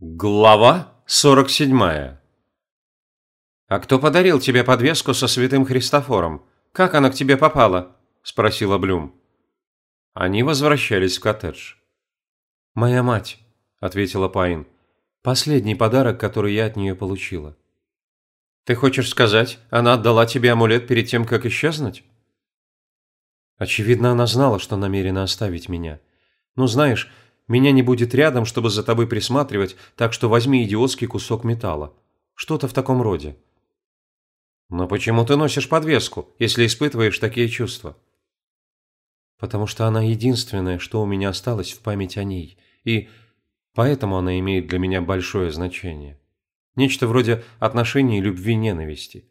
Глава 47 «А кто подарил тебе подвеску со святым Христофором? Как она к тебе попала?» – спросила Блюм. Они возвращались в коттедж. «Моя мать», – ответила Пайн. «Последний подарок, который я от нее получила». «Ты хочешь сказать, она отдала тебе амулет перед тем, как исчезнуть?» Очевидно, она знала, что намерена оставить меня. Ну, знаешь, меня не будет рядом, чтобы за тобой присматривать, так что возьми идиотский кусок металла. Что-то в таком роде. Но почему ты носишь подвеску, если испытываешь такие чувства? Потому что она единственное, что у меня осталось в память о ней. И поэтому она имеет для меня большое значение. Нечто вроде отношений любви-ненависти.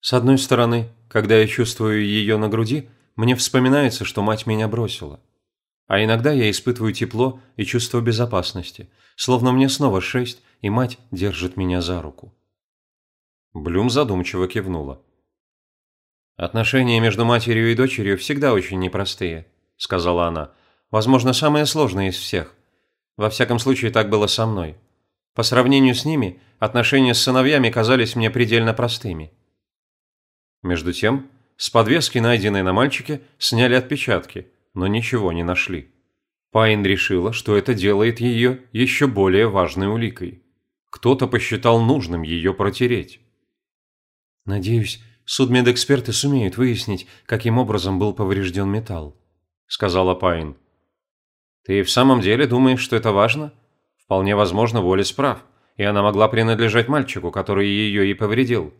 С одной стороны, когда я чувствую ее на груди, мне вспоминается, что мать меня бросила. А иногда я испытываю тепло и чувство безопасности, словно мне снова шесть, и мать держит меня за руку. Блюм задумчиво кивнула. «Отношения между матерью и дочерью всегда очень непростые», – сказала она. «Возможно, самые сложные из всех. Во всяком случае, так было со мной. По сравнению с ними, отношения с сыновьями казались мне предельно простыми». Между тем, с подвески, найденной на мальчике, сняли отпечатки – но ничего не нашли. Пайн решила, что это делает ее еще более важной уликой. Кто-то посчитал нужным ее протереть. «Надеюсь, судмедэксперты сумеют выяснить, каким образом был поврежден металл», – сказала Пайн. «Ты в самом деле думаешь, что это важно? Вполне возможно, Воля справ, и она могла принадлежать мальчику, который ее и повредил».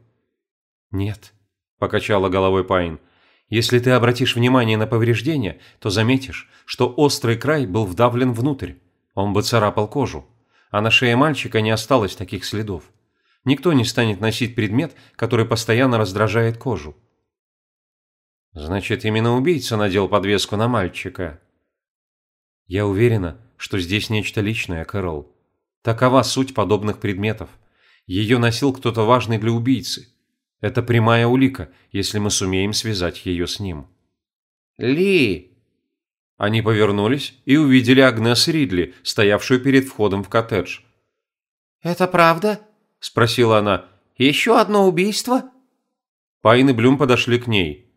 «Нет», – покачала головой Пайн, – если ты обратишь внимание на повреждения, то заметишь, что острый край был вдавлен внутрь. Он бы царапал кожу. А на шее мальчика не осталось таких следов. Никто не станет носить предмет, который постоянно раздражает кожу. Значит, именно убийца надел подвеску на мальчика. Я уверена, что здесь нечто личное, Кэрол. Такова суть подобных предметов. Ее носил кто-то важный для убийцы. Это прямая улика, если мы сумеем связать ее с ним. Ли! Они повернулись и увидели Агнес Ридли, стоявшую перед входом в коттедж. «Это правда?» – спросила она. «Еще одно убийство?» Пайн и Блюм подошли к ней.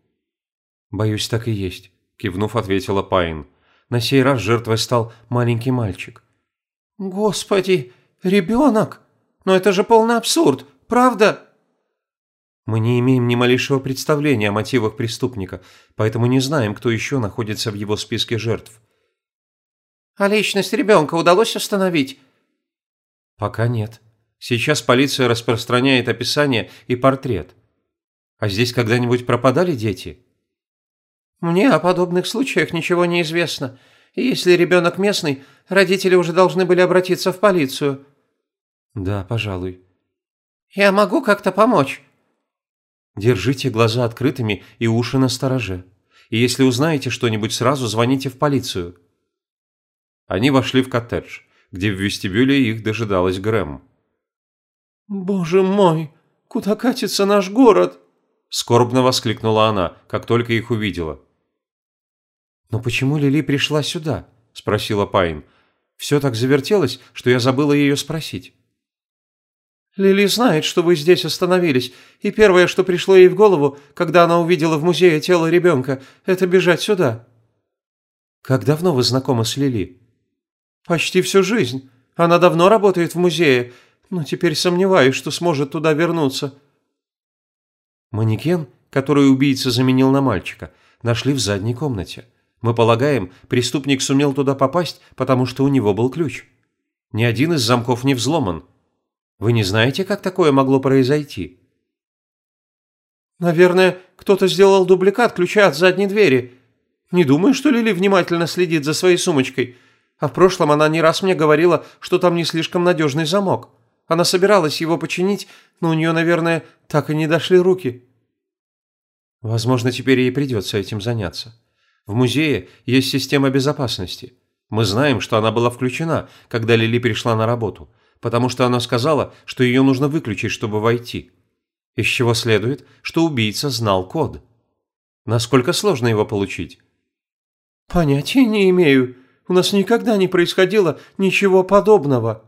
«Боюсь, так и есть», – кивнув, ответила Пайн. «На сей раз жертвой стал маленький мальчик». «Господи, ребенок! Но это же полный абсурд, правда?» Мы не имеем ни малейшего представления о мотивах преступника, поэтому не знаем, кто еще находится в его списке жертв. А личность ребенка удалось установить? Пока нет. Сейчас полиция распространяет описание и портрет. А здесь когда-нибудь пропадали дети? Мне о подобных случаях ничего не известно. И если ребенок местный, родители уже должны были обратиться в полицию. Да, пожалуй. Я могу как-то помочь? Держите глаза открытыми и уши на стороже. И если узнаете что-нибудь, сразу звоните в полицию». Они вошли в коттедж, где в вестибюле их дожидалась Грэм. «Боже мой, куда катится наш город?» Скорбно воскликнула она, как только их увидела. «Но почему Лили пришла сюда?» – спросила Пайн. «Все так завертелось, что я забыла ее спросить». Лили знает, что вы здесь остановились, и первое, что пришло ей в голову, когда она увидела в музее тело ребенка, это бежать сюда». «Как давно вы знакомы с Лили?» «Почти всю жизнь. Она давно работает в музее, но теперь сомневаюсь, что сможет туда вернуться». Манекен, который убийца заменил на мальчика, нашли в задней комнате. Мы полагаем, преступник сумел туда попасть, потому что у него был ключ. Ни один из замков не взломан, вы не знаете, как такое могло произойти?» «Наверное, кто-то сделал дубликат ключа от задней двери. Не думаю, что Лили внимательно следит за своей сумочкой. А в прошлом она не раз мне говорила, что там не слишком надежный замок. Она собиралась его починить, но у нее, наверное, так и не дошли руки». «Возможно, теперь ей придется этим заняться. В музее есть система безопасности. Мы знаем, что она была включена, когда Лили пришла на работу» потому что она сказала, что ее нужно выключить, чтобы войти. Из чего следует, что убийца знал код. Насколько сложно его получить? Понятия не имею. У нас никогда не происходило ничего подобного.